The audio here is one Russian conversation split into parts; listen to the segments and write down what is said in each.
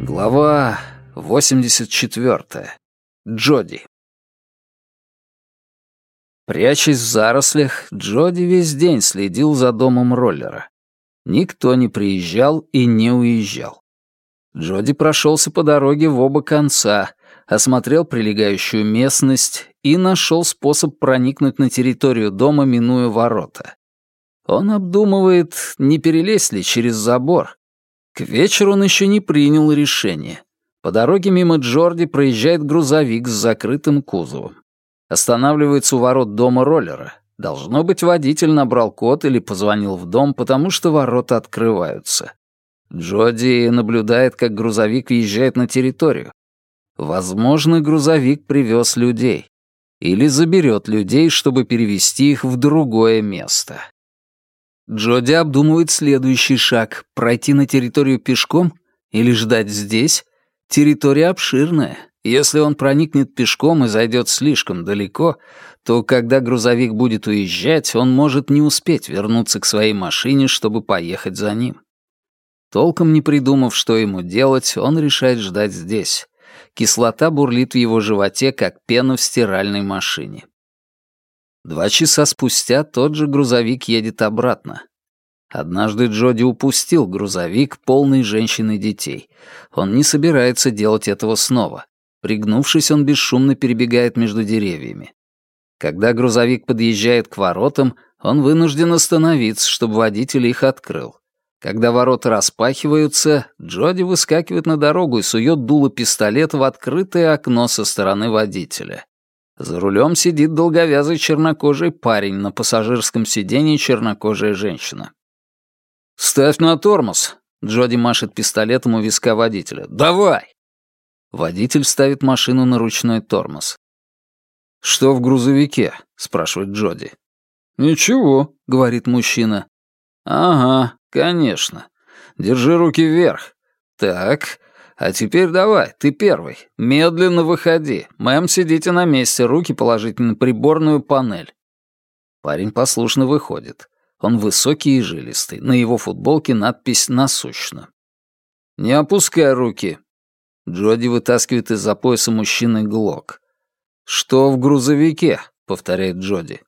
Глава 84. Джоди. Прячась в зарослях, Джоди весь день следил за домом роллера. Никто не приезжал и не уезжал. Джоди прошелся по дороге в оба конца, осмотрел прилегающую местность и нашел способ проникнуть на территорию дома, минуя ворота. Он обдумывает, не перелезть ли через забор. К вечеру он еще не принял решение. По дороге мимо Джорди проезжает грузовик с закрытым кузовом. Останавливается у ворот дома роллера. Должно быть, водитель набрал код или позвонил в дом, потому что ворота открываются. Джоди наблюдает, как грузовик въезжает на территорию. Возможно, грузовик привез людей. Или заберет людей, чтобы перевести их в другое место. Джоди обдумывает следующий шаг — пройти на территорию пешком или ждать здесь. Территория обширная. Если он проникнет пешком и зайдет слишком далеко, то когда грузовик будет уезжать, он может не успеть вернуться к своей машине, чтобы поехать за ним. Толком не придумав, что ему делать, он решает ждать здесь. Кислота бурлит в его животе, как пена в стиральной машине. Два часа спустя тот же грузовик едет обратно. Однажды Джоди упустил грузовик, полный женщин и детей. Он не собирается делать этого снова. Пригнувшись, он бесшумно перебегает между деревьями. Когда грузовик подъезжает к воротам, он вынужден остановиться, чтобы водитель их открыл. Когда ворота распахиваются, Джоди выскакивает на дорогу и сует дуло пистолета в открытое окно со стороны водителя. За рулем сидит долговязый чернокожий парень, на пассажирском сиденье чернокожая женщина. «Ставь на тормоз!» — Джоди машет пистолетом у виска водителя. «Давай!» Водитель ставит машину на ручной тормоз. «Что в грузовике?» — спрашивает Джоди. «Ничего», — говорит мужчина. «Ага, конечно. Держи руки вверх. Так, а теперь давай, ты первый. Медленно выходи. Мэм, сидите на месте, руки положите на приборную панель. Парень послушно выходит. Он высокий и жилистый. На его футболке надпись «Насущно». «Не опускай руки». Джоди вытаскивает из-за пояса мужчины глок. «Что в грузовике?» — повторяет Джоди.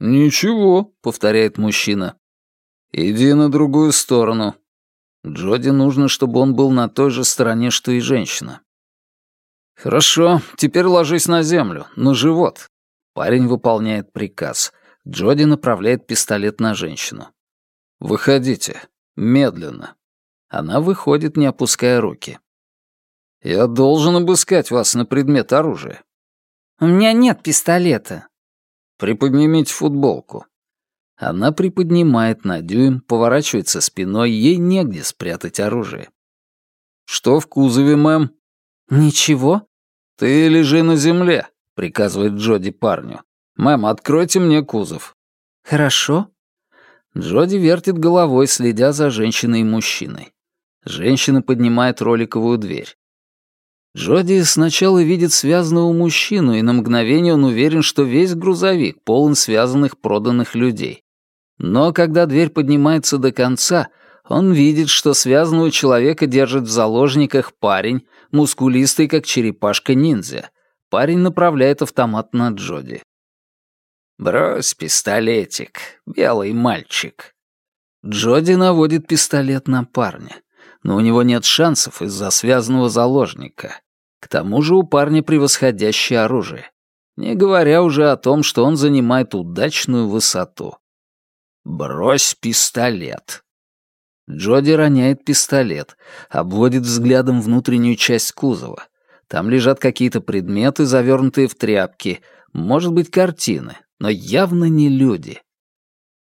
«Ничего», — повторяет мужчина. «Иди на другую сторону», Джоди нужно, чтобы он был на той же стороне, что и женщина. «Хорошо, теперь ложись на землю, на живот». Парень выполняет приказ. Джоди направляет пистолет на женщину. «Выходите. Медленно». Она выходит, не опуская руки. «Я должен обыскать вас на предмет оружия». «У меня нет пистолета». «Приподнимите футболку». Она приподнимает на дюйм, поворачивается спиной, ей негде спрятать оружие. «Что в кузове, мэм?» «Ничего». «Ты лежи на земле», — приказывает Джоди парню. «Мэм, откройте мне кузов». «Хорошо». Джоди вертит головой, следя за женщиной и мужчиной. Женщина поднимает роликовую дверь. Джоди сначала видит связанного мужчину, и на мгновение он уверен, что весь грузовик полон связанных проданных людей. Но когда дверь поднимается до конца, он видит, что связанного человека держит в заложниках парень, мускулистый, как черепашка-ниндзя. Парень направляет автомат на Джоди. «Брось пистолетик, белый мальчик». Джоди наводит пистолет на парня, но у него нет шансов из-за связанного заложника. К тому же у парня превосходящее оружие, не говоря уже о том, что он занимает удачную высоту. «Брось пистолет». Джоди роняет пистолет, обводит взглядом внутреннюю часть кузова. Там лежат какие-то предметы, завернутые в тряпки, может быть, картины, но явно не люди.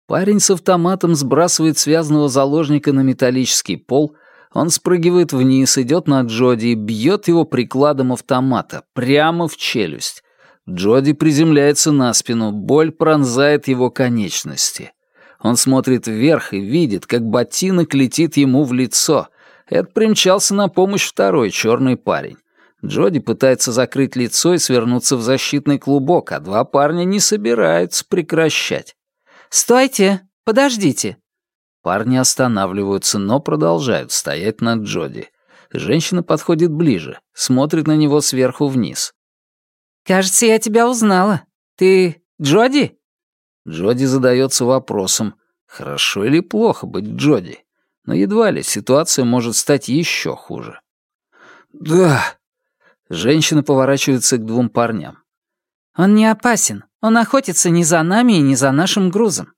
Парень с автоматом сбрасывает связанного заложника на металлический пол, он спрыгивает вниз, идет на Джоди и бьет его прикладом автомата, прямо в челюсть. Джоди приземляется на спину, боль пронзает его конечности. Он смотрит вверх и видит, как ботинок летит ему в лицо. Это примчался на помощь второй черный парень. Джоди пытается закрыть лицо и свернуться в защитный клубок, а два парня не собираются прекращать. «Стойте! Подождите!» Парни останавливаются, но продолжают стоять над Джоди. Женщина подходит ближе, смотрит на него сверху вниз. «Кажется, я тебя узнала. Ты Джоди?» Джоди задается вопросом, хорошо или плохо быть Джоди. Но едва ли ситуация может стать еще хуже. «Да». Женщина поворачивается к двум парням. «Он не опасен. Он охотится не за нами и не за нашим грузом».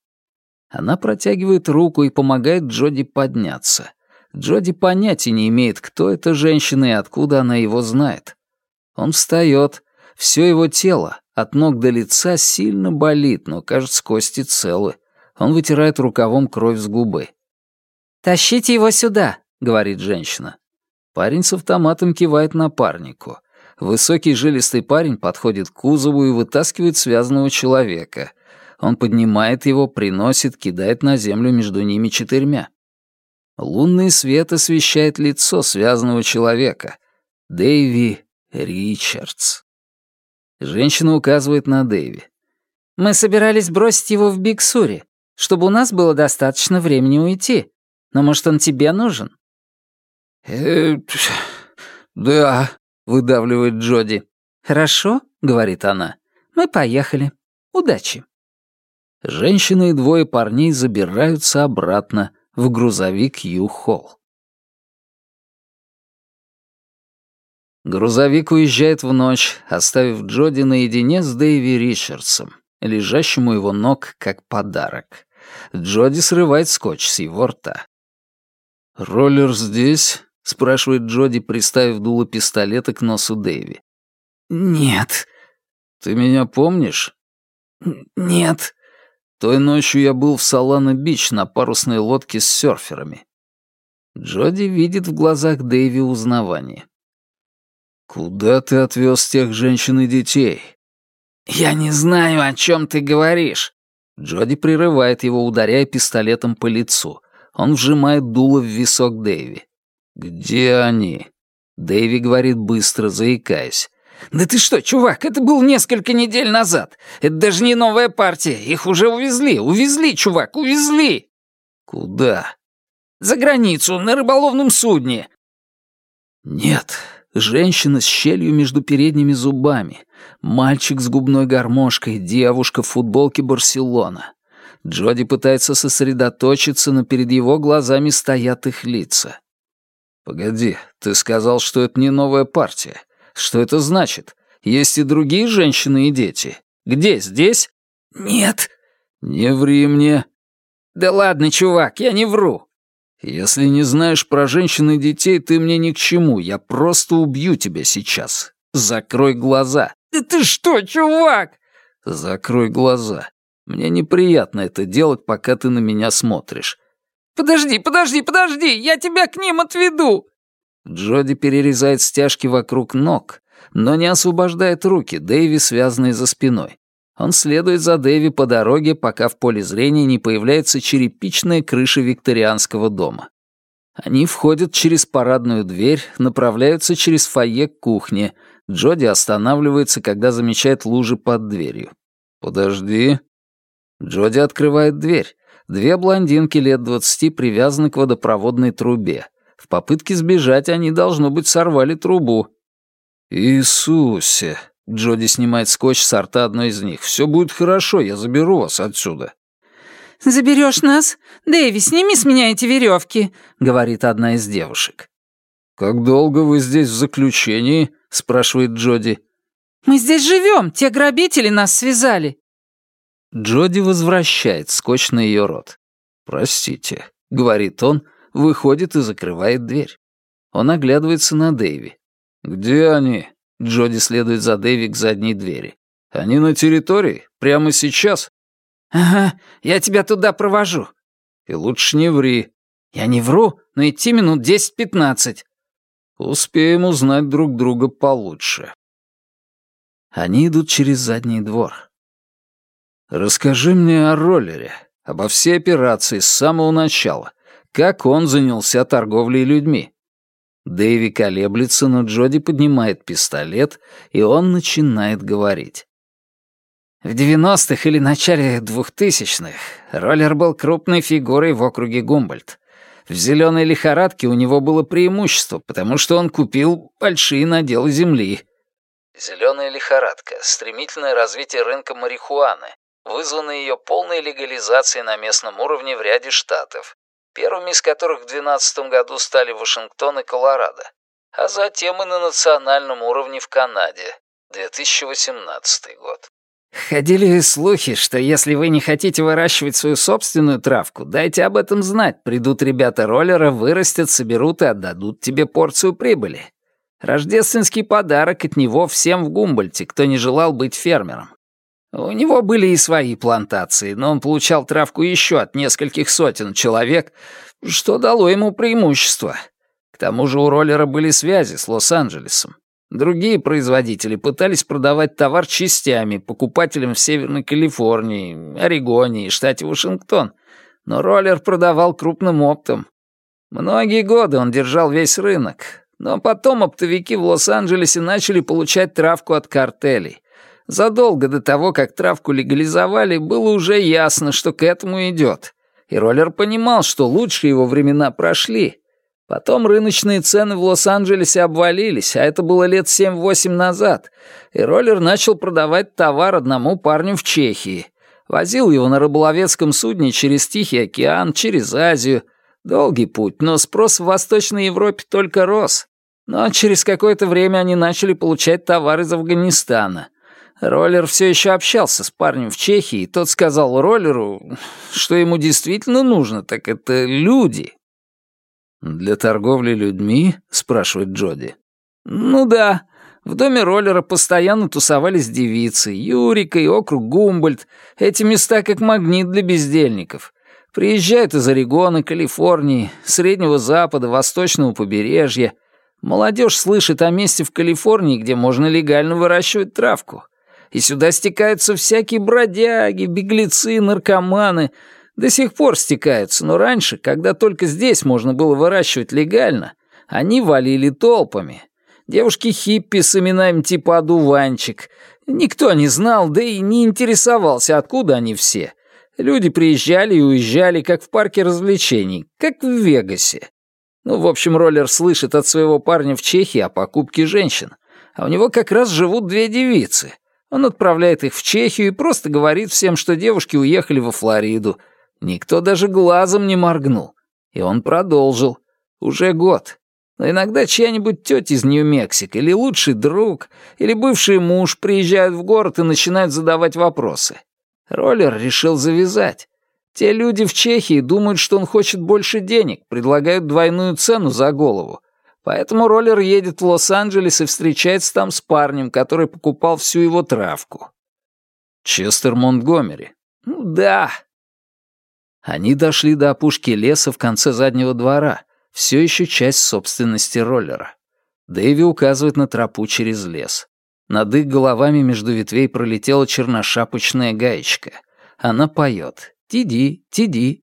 Она протягивает руку и помогает Джоди подняться. Джоди понятия не имеет, кто эта женщина и откуда она его знает. Он встает. Все его тело, от ног до лица, сильно болит, но, кажется, кости целы. Он вытирает рукавом кровь с губы. «Тащите его сюда», — говорит женщина. Парень с автоматом кивает напарнику. Высокий жилистый парень подходит к кузову и вытаскивает связанного человека. Он поднимает его, приносит, кидает на землю между ними четырьмя. Лунный свет освещает лицо связанного человека. Дэйви Ричардс. Женщина указывает на Дэйви. «Мы собирались бросить его в Биксури, чтобы у нас было достаточно времени уйти. Но, может, он тебе нужен?» «Э, да», — выдавливает Джоди. «Хорошо», — говорит она. «Мы поехали. Удачи». Женщина и двое парней забираются обратно в грузовик Ю-Холл. Грузовик уезжает в ночь, оставив Джоди наедине с Дэйви Ричардсом, лежащему его ног как подарок. Джоди срывает скотч с его рта. «Роллер здесь?» — спрашивает Джоди, приставив дуло пистолета к носу Дэйви. «Нет». «Ты меня помнишь?» «Нет». Той ночью я был в Салана-Бич на парусной лодке с серферами. Джоди видит в глазах Дэйви узнавание. «Куда ты отвез тех женщин и детей?» «Я не знаю, о чем ты говоришь». Джоди прерывает его, ударяя пистолетом по лицу. Он вжимает дуло в висок Дэйви. «Где они?» Дэйви говорит быстро, заикаясь. «Да ты что, чувак, это было несколько недель назад. Это даже не новая партия. Их уже увезли. Увезли, чувак, увезли!» «Куда?» «За границу, на рыболовном судне». «Нет, женщина с щелью между передними зубами, мальчик с губной гармошкой, девушка в футболке Барселона. Джоди пытается сосредоточиться, но перед его глазами стоят их лица. «Погоди, ты сказал, что это не новая партия. Что это значит? Есть и другие женщины и дети. Где, здесь?» «Нет». «Не ври мне». «Да ладно, чувак, я не вру». «Если не знаешь про женщин и детей, ты мне ни к чему. Я просто убью тебя сейчас. Закрой глаза». «Да ты что, чувак?» «Закрой глаза. Мне неприятно это делать, пока ты на меня смотришь. «Подожди, подожди, подожди! Я тебя к ним отведу!» Джоди перерезает стяжки вокруг ног, но не освобождает руки, Дэйви связанные за спиной. Он следует за Дэйви по дороге, пока в поле зрения не появляется черепичная крыша викторианского дома. Они входят через парадную дверь, направляются через фойе к кухне. Джоди останавливается, когда замечает лужи под дверью. «Подожди». Джоди открывает дверь. Две блондинки лет двадцати привязаны к водопроводной трубе. В попытке сбежать они, должно быть, сорвали трубу. «Иисусе!» — Джоди снимает скотч с рта одной из них. «Все будет хорошо, я заберу вас отсюда». «Заберешь нас? Дэви, сними с меня эти веревки», — говорит одна из девушек. «Как долго вы здесь в заключении?» — спрашивает Джоди. «Мы здесь живем, те грабители нас связали». Джоди возвращает скотч на ее рот. «Простите», — говорит он, выходит и закрывает дверь. Он оглядывается на Дэйви. «Где они?» Джоди следует за Дэйви к задней двери. «Они на территории? Прямо сейчас?» «Ага, я тебя туда провожу». «И лучше не ври». «Я не вру, но идти минут десять-пятнадцать». «Успеем узнать друг друга получше». Они идут через задний двор. «Расскажи мне о роллере, обо всей операции с самого начала. Как он занялся торговлей людьми?» Дэви колеблется, но Джоди поднимает пистолет, и он начинает говорить. В 90-х или начале 2000-х роллер был крупной фигурой в округе Гумбольд. В зеленой лихорадке у него было преимущество, потому что он купил большие наделы земли. Зеленая лихорадка — стремительное развитие рынка марихуаны, вызванное ее полной легализацией на местном уровне в ряде штатов, первыми из которых в 2012 году стали Вашингтон и Колорадо, а затем и на национальном уровне в Канаде, 2018 год. Ходили слухи, что если вы не хотите выращивать свою собственную травку, дайте об этом знать. Придут ребята роллера, вырастят, соберут и отдадут тебе порцию прибыли. Рождественский подарок от него всем в Гумбольте, кто не желал быть фермером. У него были и свои плантации, но он получал травку еще от нескольких сотен человек, что дало ему преимущество. К тому же у роллера были связи с Лос-Анджелесом. Другие производители пытались продавать товар частями покупателям в Северной Калифорнии, Орегоне и штате Вашингтон, но роллер продавал крупным оптом. Многие годы он держал весь рынок, но потом оптовики в Лос-Анджелесе начали получать травку от картелей. Задолго до того, как травку легализовали, было уже ясно, что к этому идет. И роллер понимал, что лучшие его времена прошли, Потом рыночные цены в Лос-Анджелесе обвалились, а это было лет 7-8 назад, и роллер начал продавать товар одному парню в Чехии. Возил его на рыболовецком судне через Тихий океан, через Азию. Долгий путь, но спрос в Восточной Европе только рос. Но через какое-то время они начали получать товар из Афганистана. Роллер все еще общался с парнем в Чехии, и тот сказал роллеру, что ему действительно нужно, так это люди, «Для торговли людьми?» — спрашивает Джоди. «Ну да. В доме роллера постоянно тусовались девицы. Юрика и округ Гумбольд. Эти места как магнит для бездельников. Приезжают из Орегона, Калифорнии, Среднего Запада, Восточного побережья. Молодежь слышит о месте в Калифорнии, где можно легально выращивать травку. И сюда стекаются всякие бродяги, беглецы, наркоманы — до сих пор стекаются, но раньше, когда только здесь можно было выращивать легально, они валили толпами. Девушки-хиппи с именами типа «Одуванчик». Никто не знал, да и не интересовался, откуда они все. Люди приезжали и уезжали, как в парке развлечений, как в Вегасе. Ну, в общем, роллер слышит от своего парня в Чехии о покупке женщин. А у него как раз живут две девицы. Он отправляет их в Чехию и просто говорит всем, что девушки уехали во Флориду, Никто даже глазом не моргнул. И он продолжил. Уже год. Но иногда чья-нибудь тетя из Нью-Мексико или лучший друг, или бывший муж приезжают в город и начинают задавать вопросы. Роллер решил завязать. Те люди в Чехии думают, что он хочет больше денег, предлагают двойную цену за голову. Поэтому роллер едет в Лос-Анджелес и встречается там с парнем, который покупал всю его травку. Честер Монтгомери. Ну да, они дошли до опушки леса в конце заднего двора, все еще часть собственности роллера. Дэви указывает на тропу через лес. Над их головами между ветвей пролетела черношапочная гаечка. Она поет «Тиди, тиди».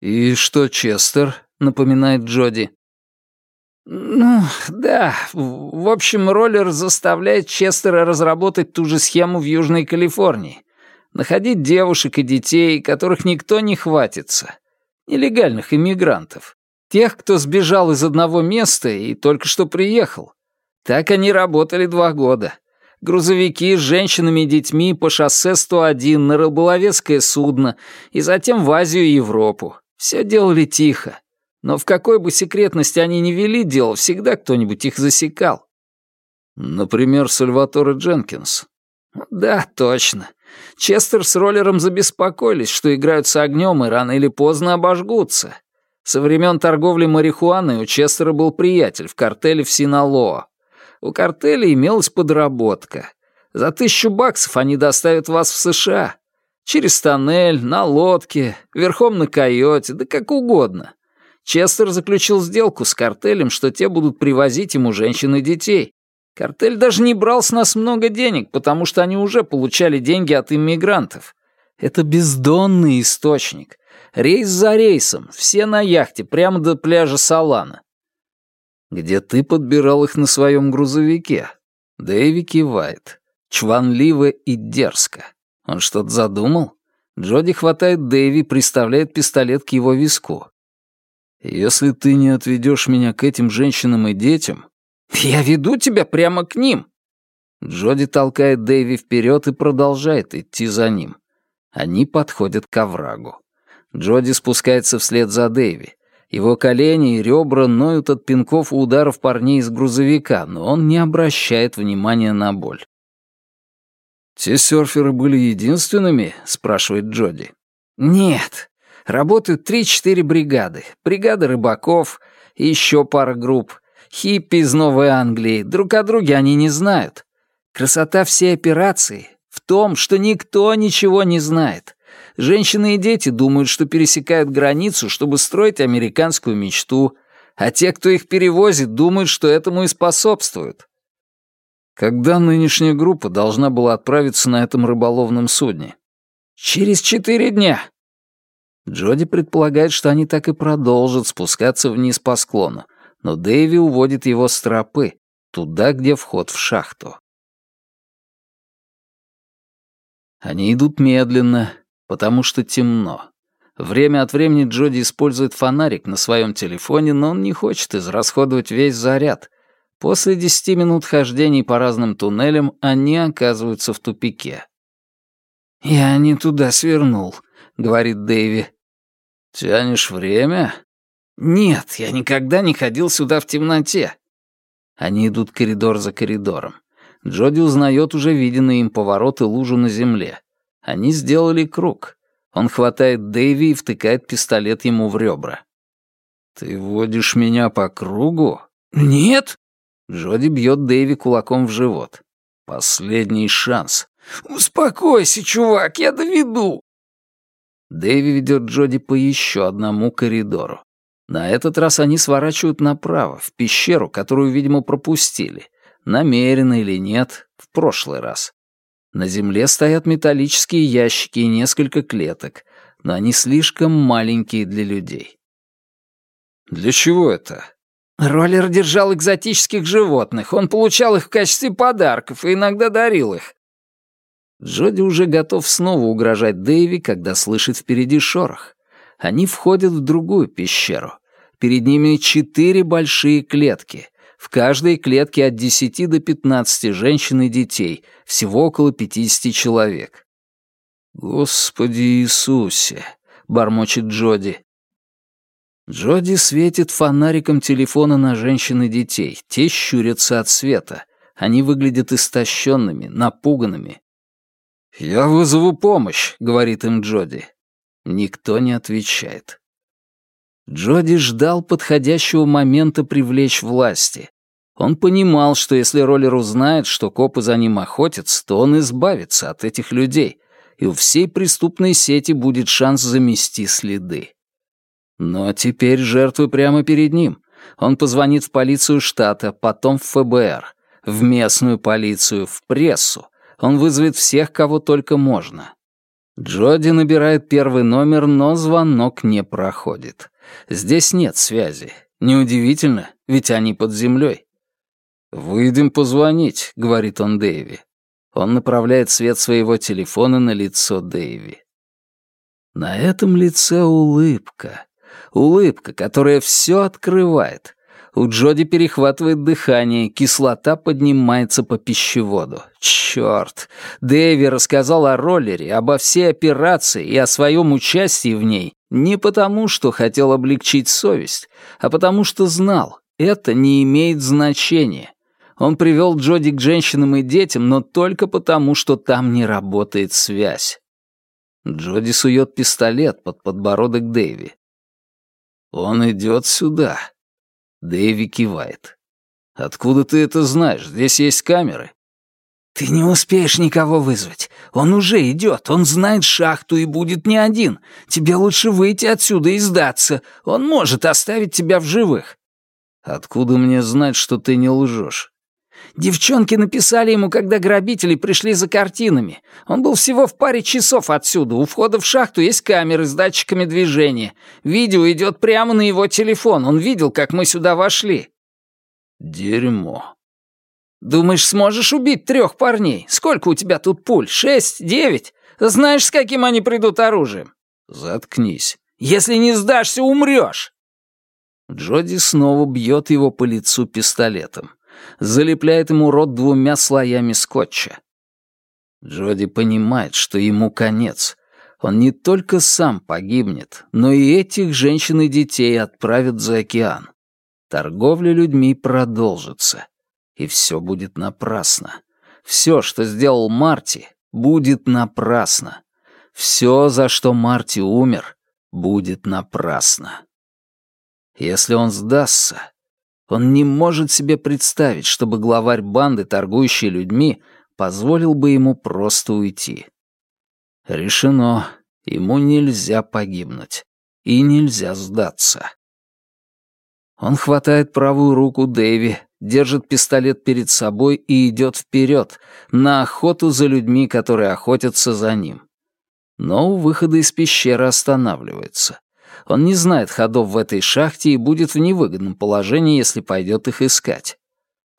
«И что, Честер?» — напоминает Джоди. «Ну, да. В общем, роллер заставляет Честера разработать ту же схему в Южной Калифорнии находить девушек и детей, которых никто не хватится, нелегальных иммигрантов, тех, кто сбежал из одного места и только что приехал. Так они работали два года. Грузовики с женщинами и детьми по шоссе 101 на рыболовецкое судно и затем в Азию и Европу. Все делали тихо. Но в какой бы секретности они ни вели дело, всегда кто-нибудь их засекал. Например, Сальваторе Дженкинс. Да, точно. Честер с роллером забеспокоились, что играют с огнем и рано или поздно обожгутся. Со времен торговли марихуаной у Честера был приятель в картеле в Синалоа. У картеля имелась подработка. За тысячу баксов они доставят вас в США. Через тоннель, на лодке, верхом на койоте, да как угодно. Честер заключил сделку с картелем, что те будут привозить ему женщин и детей. Картель даже не брал с нас много денег, потому что они уже получали деньги от иммигрантов. Это бездонный источник. Рейс за рейсом, все на яхте, прямо до пляжа Салана. Где ты подбирал их на своем грузовике? Дэви кивает. Чванливо и дерзко. Он что-то задумал? Джоди хватает Дэйви, приставляет пистолет к его виску. «Если ты не отведешь меня к этим женщинам и детям...» «Я веду тебя прямо к ним!» Джоди толкает Дэйви вперед и продолжает идти за ним. Они подходят к оврагу. Джоди спускается вслед за Дэйви. Его колени и ребра ноют от пинков и ударов парней из грузовика, но он не обращает внимания на боль. «Те серферы были единственными?» — спрашивает Джоди. «Нет. Работают три-четыре бригады. Бригада рыбаков еще пара групп. Хиппи из Новой Англии. Друг о друге они не знают. Красота всей операции в том, что никто ничего не знает. Женщины и дети думают, что пересекают границу, чтобы строить американскую мечту, а те, кто их перевозит, думают, что этому и способствуют. Когда нынешняя группа должна была отправиться на этом рыболовном судне? Через четыре дня. Джоди предполагает, что они так и продолжат спускаться вниз по склону, но Дэйви уводит его с тропы, туда, где вход в шахту. Они идут медленно, потому что темно. Время от времени Джоди использует фонарик на своем телефоне, но он не хочет израсходовать весь заряд, После десяти минут хождений по разным туннелям они оказываются в тупике. «Я не туда свернул», — говорит Дэйви. «Тянешь время?» «Нет, я никогда не ходил сюда в темноте». Они идут коридор за коридором. Джоди узнает уже виденные им повороты лужу на земле. Они сделали круг. Он хватает Дэйви и втыкает пистолет ему в ребра. «Ты водишь меня по кругу?» «Нет», Джоди бьет Дэйви кулаком в живот. Последний шанс. «Успокойся, чувак, я доведу!» Дэйви ведет Джоди по еще одному коридору. На этот раз они сворачивают направо, в пещеру, которую, видимо, пропустили. Намеренно или нет, в прошлый раз. На земле стоят металлические ящики и несколько клеток, но они слишком маленькие для людей. «Для чего это?» Роллер держал экзотических животных. Он получал их в качестве подарков и иногда дарил их. Джоди уже готов снова угрожать Дэйви, когда слышит впереди шорох. Они входят в другую пещеру. Перед ними четыре большие клетки. В каждой клетке от 10 до 15 женщин и детей, всего около 50 человек. «Господи Иисусе!» — бормочет Джоди. Джоди светит фонариком телефона на женщин и детей. Те щурятся от света. Они выглядят истощенными, напуганными. «Я вызову помощь», — говорит им Джоди. Никто не отвечает. Джоди ждал подходящего момента привлечь власти. Он понимал, что если Роллер узнает, что копы за ним охотятся, то он избавится от этих людей, и у всей преступной сети будет шанс замести следы. Но теперь жертвы прямо перед ним. Он позвонит в полицию штата, потом в ФБР, в местную полицию, в прессу. Он вызовет всех, кого только можно. Джоди набирает первый номер, но звонок не проходит. Здесь нет связи. Неудивительно, ведь они под землей. «Выйдем позвонить», — говорит он Дэйви. Он направляет свет своего телефона на лицо Дэйви. На этом лице улыбка. Улыбка, которая все открывает. У Джоди перехватывает дыхание, кислота поднимается по пищеводу. Черт! Дэви рассказал о роллере, обо всей операции и о своем участии в ней не потому, что хотел облегчить совесть, а потому что знал, это не имеет значения. Он привел Джоди к женщинам и детям, но только потому, что там не работает связь. Джоди сует пистолет под подбородок Дэви. «Он идет сюда». Дэви кивает. «Откуда ты это знаешь? Здесь есть камеры». «Ты не успеешь никого вызвать. Он уже идет, он знает шахту и будет не один. Тебе лучше выйти отсюда и сдаться. Он может оставить тебя в живых». «Откуда мне знать, что ты не лжешь?» Девчонки написали ему, когда грабители пришли за картинами. Он был всего в паре часов отсюда. У входа в шахту есть камеры с датчиками движения. Видео идет прямо на его телефон. Он видел, как мы сюда вошли». «Дерьмо». Думаешь, сможешь убить трех парней? Сколько у тебя тут пуль? Шесть? Девять? Знаешь, с каким они придут оружием?» «Заткнись». «Если не сдашься, умрешь!» Джоди снова бьет его по лицу пистолетом. Залепляет ему рот двумя слоями скотча. Джоди понимает, что ему конец. Он не только сам погибнет, но и этих женщин и детей отправят за океан. Торговля людьми продолжится. И все будет напрасно. Все, что сделал Марти, будет напрасно. Все, за что Марти умер, будет напрасно. Если он сдастся, он не может себе представить, чтобы главарь банды, торгующей людьми, позволил бы ему просто уйти. Решено, ему нельзя погибнуть. И нельзя сдаться. Он хватает правую руку Дэви, держит пистолет перед собой и идет вперед, на охоту за людьми, которые охотятся за ним. Но у выхода из пещеры останавливается. Он не знает ходов в этой шахте и будет в невыгодном положении, если пойдет их искать.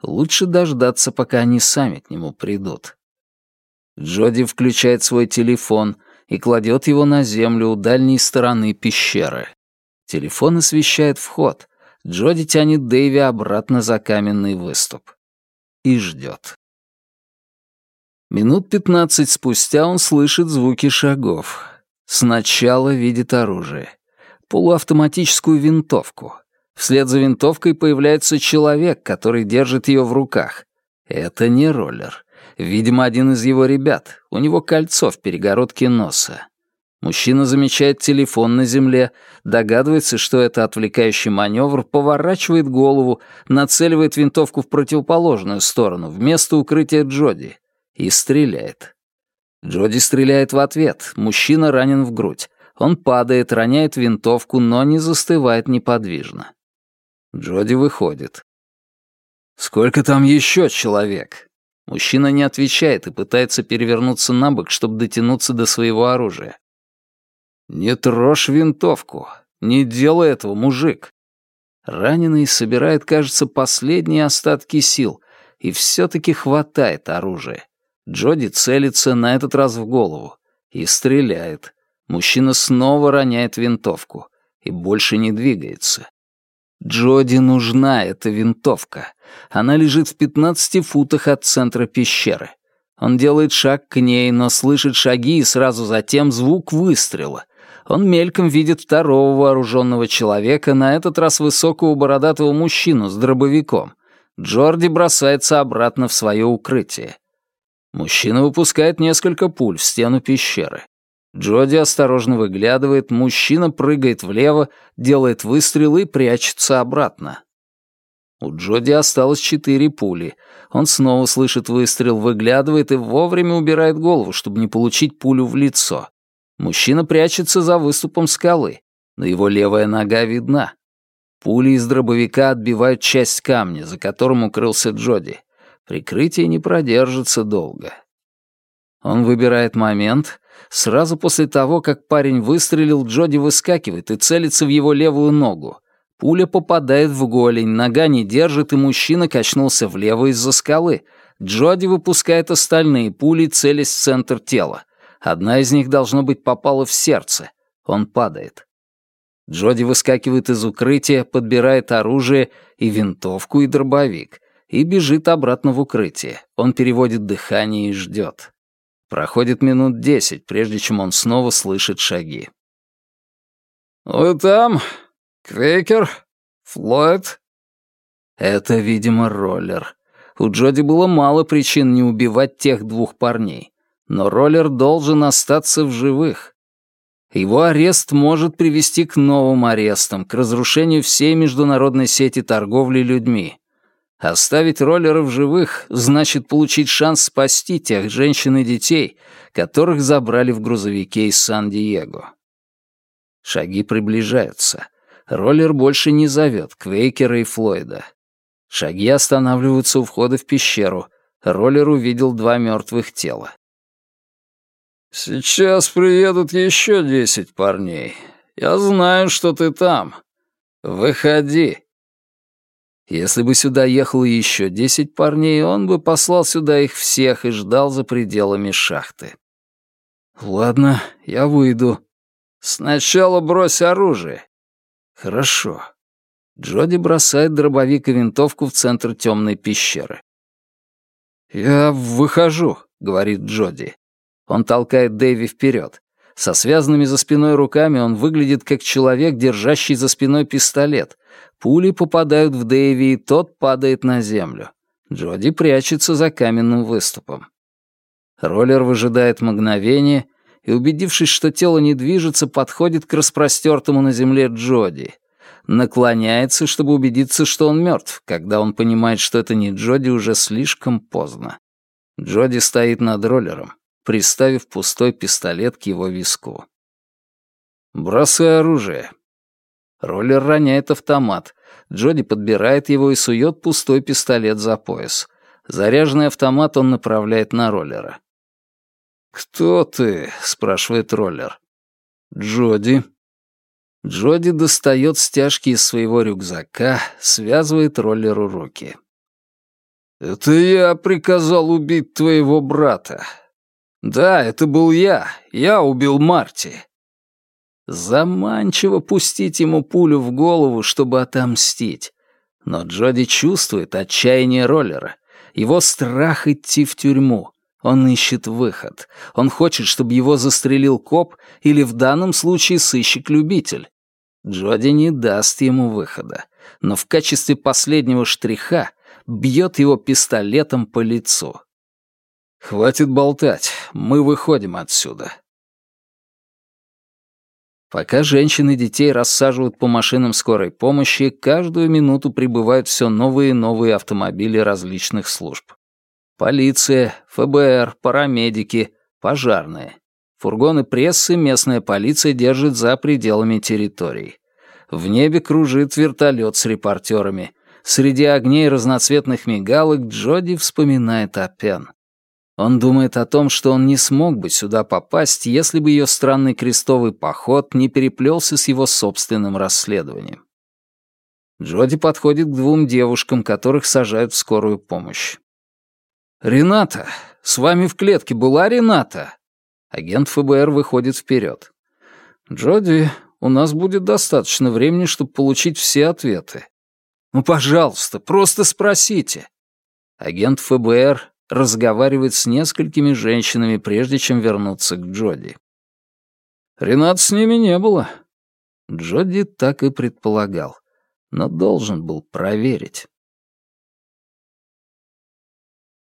Лучше дождаться, пока они сами к нему придут. Джоди включает свой телефон и кладет его на землю у дальней стороны пещеры. Телефон освещает вход. Джоди тянет Дэйви обратно за каменный выступ. И ждет. Минут пятнадцать спустя он слышит звуки шагов. Сначала видит оружие. Полуавтоматическую винтовку. Вслед за винтовкой появляется человек, который держит ее в руках. Это не роллер. Видимо, один из его ребят. У него кольцо в перегородке носа. Мужчина замечает телефон на земле, догадывается, что это отвлекающий маневр, поворачивает голову, нацеливает винтовку в противоположную сторону, вместо укрытия Джоди, и стреляет. Джоди стреляет в ответ, мужчина ранен в грудь. Он падает, роняет винтовку, но не застывает неподвижно. Джоди выходит. «Сколько там еще человек?» Мужчина не отвечает и пытается перевернуться на бок, чтобы дотянуться до своего оружия. «Не трожь винтовку. Не делай этого, мужик». Раненый собирает, кажется, последние остатки сил, и все-таки хватает оружия. Джоди целится на этот раз в голову и стреляет. Мужчина снова роняет винтовку и больше не двигается. Джоди нужна эта винтовка. Она лежит в 15 футах от центра пещеры. Он делает шаг к ней, но слышит шаги и сразу затем звук выстрела. Он мельком видит второго вооруженного человека, на этот раз высокого бородатого мужчину с дробовиком. Джорди бросается обратно в свое укрытие. Мужчина выпускает несколько пуль в стену пещеры. Джоди осторожно выглядывает, мужчина прыгает влево, делает выстрел и прячется обратно. У Джоди осталось четыре пули. Он снова слышит выстрел, выглядывает и вовремя убирает голову, чтобы не получить пулю в лицо. Мужчина прячется за выступом скалы, но его левая нога видна. Пули из дробовика отбивают часть камня, за которым укрылся Джоди. Прикрытие не продержится долго. Он выбирает момент. Сразу после того, как парень выстрелил, Джоди выскакивает и целится в его левую ногу. Пуля попадает в голень, нога не держит, и мужчина качнулся влево из-за скалы. Джоди выпускает остальные пули, целясь в центр тела. Одна из них, должно быть, попала в сердце. Он падает. Джоди выскакивает из укрытия, подбирает оружие и винтовку, и дробовик, и бежит обратно в укрытие. Он переводит дыхание и ждет. Проходит минут десять, прежде чем он снова слышит шаги. «Вы там? Квейкер? Флойд?» Это, видимо, роллер. У Джоди было мало причин не убивать тех двух парней. Но роллер должен остаться в живых. Его арест может привести к новым арестам, к разрушению всей международной сети торговли людьми. Оставить роллера в живых значит получить шанс спасти тех женщин и детей, которых забрали в грузовике из Сан-Диего. Шаги приближаются. Роллер больше не зовет Квейкера и Флойда. Шаги останавливаются у входа в пещеру. Роллер увидел два мертвых тела. «Сейчас приедут еще десять парней. Я знаю, что ты там. Выходи». Если бы сюда ехало еще десять парней, он бы послал сюда их всех и ждал за пределами шахты. «Ладно, я выйду». «Сначала брось оружие». «Хорошо». Джоди бросает дробовик и винтовку в центр темной пещеры. «Я выхожу», — говорит Джоди. Он толкает Дэви вперед. Со связанными за спиной руками он выглядит как человек, держащий за спиной пистолет. Пули попадают в Дэви, и тот падает на землю. Джоди прячется за каменным выступом. Роллер выжидает мгновение и, убедившись, что тело не движется, подходит к распростертому на земле Джоди. Наклоняется, чтобы убедиться, что он мертв. Когда он понимает, что это не Джоди, уже слишком поздно. Джоди стоит над роллером приставив пустой пистолет к его виску. «Бросай оружие». Роллер роняет автомат. Джоди подбирает его и сует пустой пистолет за пояс. Заряженный автомат он направляет на роллера. «Кто ты?» — спрашивает роллер. «Джоди». Джоди достает стяжки из своего рюкзака, связывает роллеру руки. «Это я приказал убить твоего брата. «Да, это был я. Я убил Марти». Заманчиво пустить ему пулю в голову, чтобы отомстить. Но Джоди чувствует отчаяние роллера, его страх идти в тюрьму. Он ищет выход. Он хочет, чтобы его застрелил коп или в данном случае сыщик-любитель. Джоди не даст ему выхода, но в качестве последнего штриха бьет его пистолетом по лицу. «Хватит болтать, мы выходим отсюда». Пока женщины и детей рассаживают по машинам скорой помощи, каждую минуту прибывают все новые и новые автомобили различных служб. Полиция, ФБР, парамедики, пожарные. Фургоны прессы местная полиция держит за пределами территории. В небе кружит вертолет с репортерами. Среди огней разноцветных мигалок Джоди вспоминает о Пен. Он думает о том, что он не смог бы сюда попасть, если бы ее странный крестовый поход не переплелся с его собственным расследованием. Джоди подходит к двум девушкам, которых сажают в скорую помощь. «Рената! С вами в клетке была Рената?» Агент ФБР выходит вперед. «Джоди, у нас будет достаточно времени, чтобы получить все ответы. Ну, пожалуйста, просто спросите». Агент ФБР разговаривает с несколькими женщинами, прежде чем вернуться к Джоди. Ренат с ними не было. Джоди так и предполагал, но должен был проверить.